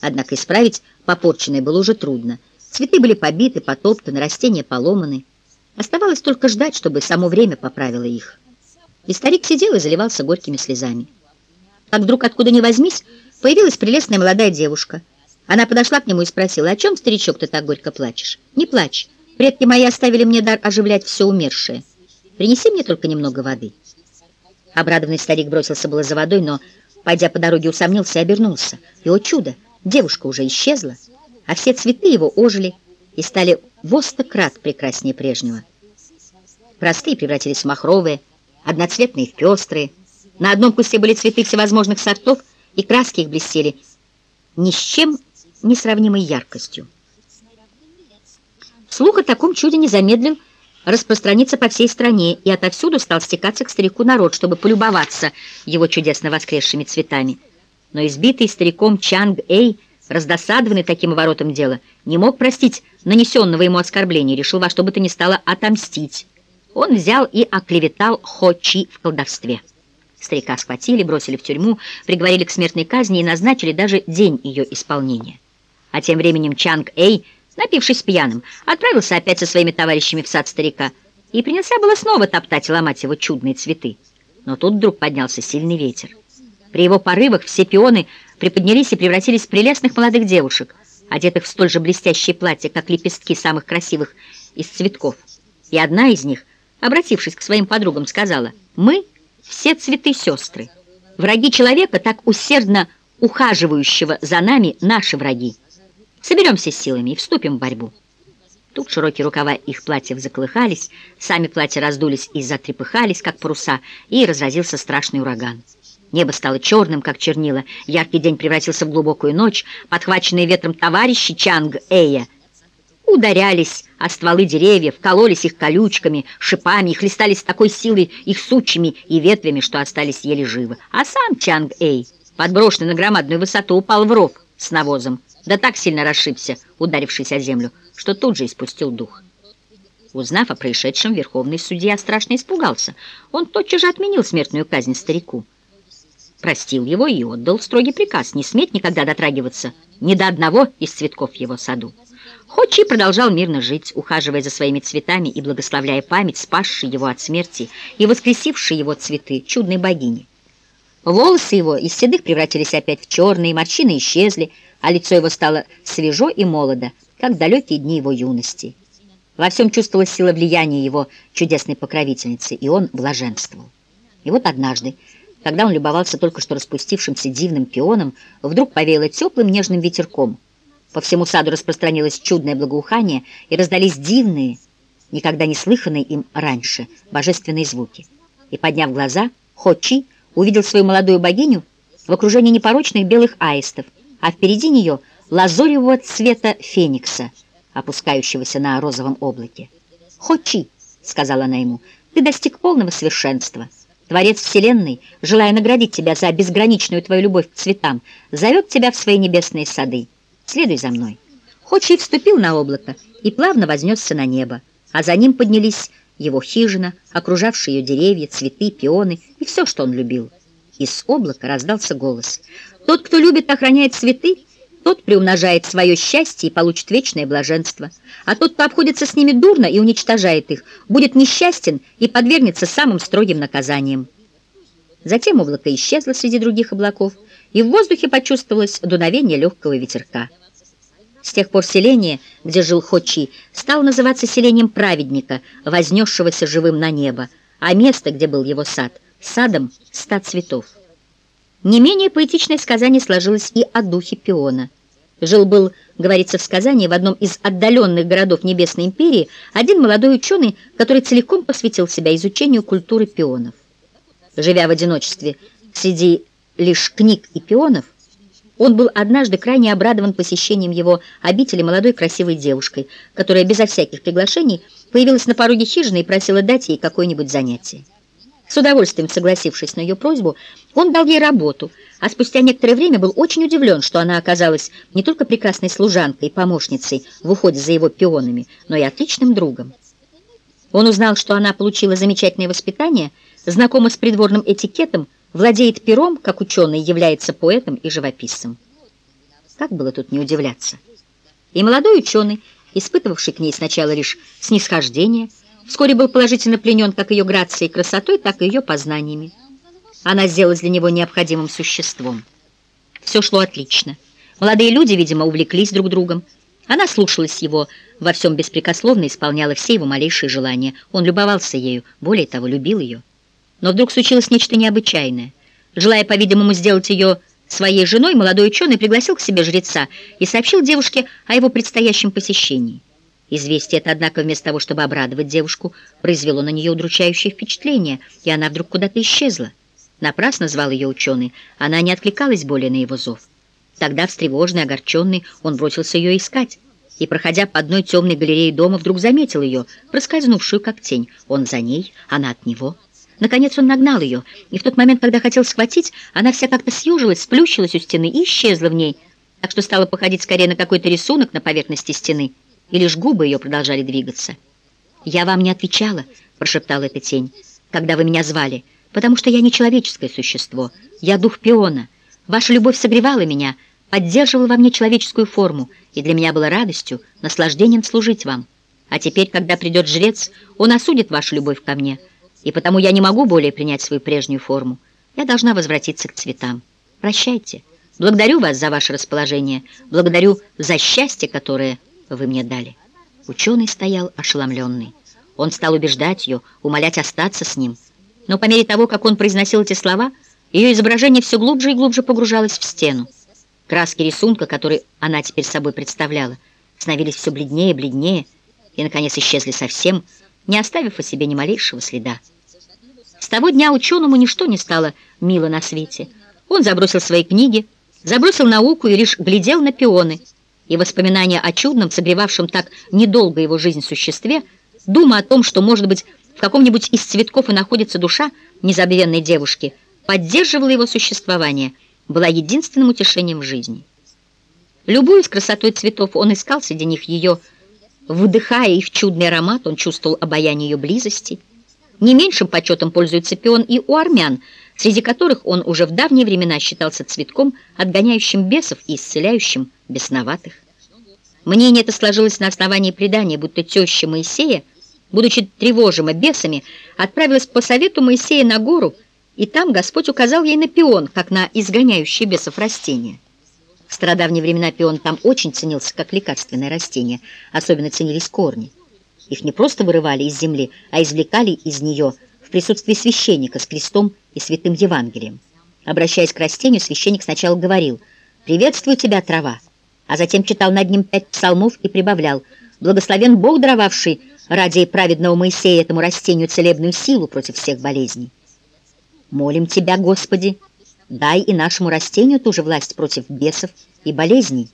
Однако исправить попорченное было уже трудно. Цветы были побиты, потоптаны, растения поломаны. Оставалось только ждать, чтобы само время поправило их. И старик сидел и заливался горькими слезами. Как вдруг, откуда ни возьмись, появилась прелестная молодая девушка. Она подошла к нему и спросила, «О чем, старичок, ты так горько плачешь?» «Не плачь. Предки мои оставили мне дар оживлять все умершее. Принеси мне только немного воды». Обрадованный старик бросился было за водой, но, пойдя по дороге, усомнился и обернулся. И, о чудо, девушка уже исчезла, а все цветы его ожили и стали в крат прекраснее прежнего. Простые превратились в махровые, одноцветные в пестрые. На одном кусте были цветы всевозможных сортов, и краски их блестели ни с чем не сравнимой яркостью. Слух о таком чуде не замедлил распространиться по всей стране, и отовсюду стал стекаться к старику народ, чтобы полюбоваться его чудесно воскресшими цветами. Но избитый стариком Чанг-Эй, раздосадованный таким оборотом дела, не мог простить нанесенного ему оскорбления, решил во что бы то ни стало отомстить. Он взял и оклеветал Хо-Чи в колдовстве. Старика схватили, бросили в тюрьму, приговорили к смертной казни и назначили даже день ее исполнения. А тем временем Чанг-Эй, напившись пьяным, отправился опять со своими товарищами в сад старика и принялся было снова топтать и ломать его чудные цветы. Но тут вдруг поднялся сильный ветер. При его порывах все пионы приподнялись и превратились в прелестных молодых девушек, одетых в столь же блестящие платья, как лепестки самых красивых из цветков. И одна из них, обратившись к своим подругам, сказала, «Мы все цветы сестры. Враги человека, так усердно ухаживающего за нами, наши враги. Соберемся силами и вступим в борьбу». Тут широкие рукава их платьев заколыхались, сами платья раздулись и затрепыхались, как паруса, и разразился страшный ураган. Небо стало черным, как чернила, яркий день превратился в глубокую ночь, подхваченные ветром товарищи Чанг-Эя ударялись о стволы деревьев, кололись их колючками, шипами и хлестались с такой силой их сучьями и ветвями, что остались еле живы. А сам Чанг-Эй, подброшенный на громадную высоту, упал в ров с навозом, да так сильно расшибся, ударившись о землю, что тут же испустил дух. Узнав о происшедшем, верховный судья страшно испугался. Он тотчас же отменил смертную казнь старику простил его и отдал строгий приказ не сметь никогда дотрагиваться ни до одного из цветков его саду. Хочи продолжал мирно жить, ухаживая за своими цветами и благословляя память, спасшей его от смерти и воскресившей его цветы, чудной богини. Волосы его из седых превратились опять в черные, морщины исчезли, а лицо его стало свежо и молодо, как далекие дни его юности. Во всем чувствовалась сила влияния его чудесной покровительницы, и он блаженствовал. И вот однажды, когда он любовался только что распустившимся дивным пионом, вдруг повеяло теплым нежным ветерком. По всему саду распространилось чудное благоухание, и раздались дивные, никогда не слыханные им раньше, божественные звуки. И, подняв глаза, Хо-Чи увидел свою молодую богиню в окружении непорочных белых аистов, а впереди нее лазоревого цвета феникса, опускающегося на розовом облаке. «Хо-Чи», — сказала она ему, — «ты достиг полного совершенства». Творец Вселенной, желая наградить тебя за безграничную твою любовь к цветам, зовет тебя в свои небесные сады. Следуй за мной. Хочи вступил на облако и плавно вознесся на небо, а за ним поднялись его хижина, окружавшие ее деревья, цветы, пионы и все, что он любил. Из облака раздался голос. Тот, кто любит охраняет цветы, тот приумножает свое счастье и получит вечное блаженство. А тот, кто обходится с ними дурно и уничтожает их, будет несчастен и подвергнется самым строгим наказаниям. Затем облако исчезло среди других облаков, и в воздухе почувствовалось дуновение легкого ветерка. С тех пор селение, где жил Хочи, стало называться селением праведника, вознесшегося живым на небо, а место, где был его сад, садом ста цветов. Не менее поэтичное сказание сложилось и о духе пиона – Жил-был, говорится в сказании, в одном из отдаленных городов Небесной империи один молодой ученый, который целиком посвятил себя изучению культуры пионов. Живя в одиночестве среди лишь книг и пионов, он был однажды крайне обрадован посещением его обители молодой красивой девушкой, которая безо всяких приглашений появилась на пороге хижины и просила дать ей какое-нибудь занятие. С удовольствием согласившись на ее просьбу, он дал ей работу, а спустя некоторое время был очень удивлен, что она оказалась не только прекрасной служанкой и помощницей в уходе за его пионами, но и отличным другом. Он узнал, что она получила замечательное воспитание, знакома с придворным этикетом, владеет пером, как ученый, является поэтом и живописцем. Как было тут не удивляться? И молодой ученый, испытывавший к ней сначала лишь снисхождение, вскоре был положительно пленен как ее грацией и красотой, так и ее познаниями. Она сделалась для него необходимым существом. Все шло отлично. Молодые люди, видимо, увлеклись друг другом. Она слушалась его, во всем беспрекословно исполняла все его малейшие желания. Он любовался ею, более того, любил ее. Но вдруг случилось нечто необычайное. Желая, по-видимому, сделать ее своей женой, молодой ученый пригласил к себе жреца и сообщил девушке о его предстоящем посещении. Известие это, однако, вместо того, чтобы обрадовать девушку, произвело на нее удручающее впечатление, и она вдруг куда-то исчезла. Напрасно звал ее ученый, она не откликалась более на его зов. Тогда, встревоженный, огорченный, он бросился ее искать, и, проходя по одной темной галерее дома, вдруг заметил ее, проскользнувшую как тень. Он за ней, она от него. Наконец он нагнал ее, и в тот момент, когда хотел схватить, она вся как-то съежилась, сплющилась у стены и исчезла в ней, так что стала походить скорее на какой-то рисунок на поверхности стены, и лишь губы ее продолжали двигаться. «Я вам не отвечала», — прошептала эта тень, — «когда вы меня звали, потому что я не человеческое существо, я дух пиона. Ваша любовь согревала меня» поддерживал во мне человеческую форму, и для меня было радостью, наслаждением служить вам. А теперь, когда придет жрец, он осудит вашу любовь ко мне, и потому я не могу более принять свою прежнюю форму. Я должна возвратиться к цветам. Прощайте. Благодарю вас за ваше расположение, благодарю за счастье, которое вы мне дали». Ученый стоял ошеломленный. Он стал убеждать ее, умолять остаться с ним. Но по мере того, как он произносил эти слова, ее изображение все глубже и глубже погружалось в стену. Краски рисунка, который она теперь собой представляла, становились все бледнее и бледнее, и, наконец, исчезли совсем, не оставив о себе ни малейшего следа. С того дня ученому ничто не стало мило на свете. Он забросил свои книги, забросил науку и лишь глядел на пионы, и воспоминания о чудном, согревавшем так недолго его жизнь существе, дума о том, что, может быть, в каком-нибудь из цветков и находится душа незабвенной девушки, поддерживала его существование – была единственным утешением в жизни. Любуясь красотой цветов, он искал среди них ее, выдыхая их чудный аромат, он чувствовал обаяние ее близости. Не меньшим почетом пользуется пион и у армян, среди которых он уже в давние времена считался цветком, отгоняющим бесов и исцеляющим бесноватых. Мнение это сложилось на основании предания, будто теща Моисея, будучи тревожима бесами, отправилась по совету Моисея на гору, и там Господь указал ей на пион, как на изгоняющий бесов растение. В стародавние времена пион там очень ценился как лекарственное растение, особенно ценились корни. Их не просто вырывали из земли, а извлекали из нее в присутствии священника с крестом и святым Евангелием. Обращаясь к растению, священник сначала говорил «Приветствую тебя, трава», а затем читал над ним пять псалмов и прибавлял «Благословен Бог, даровавший ради праведного Моисея этому растению целебную силу против всех болезней». Молим Тебя, Господи, дай и нашему растению ту же власть против бесов и болезней.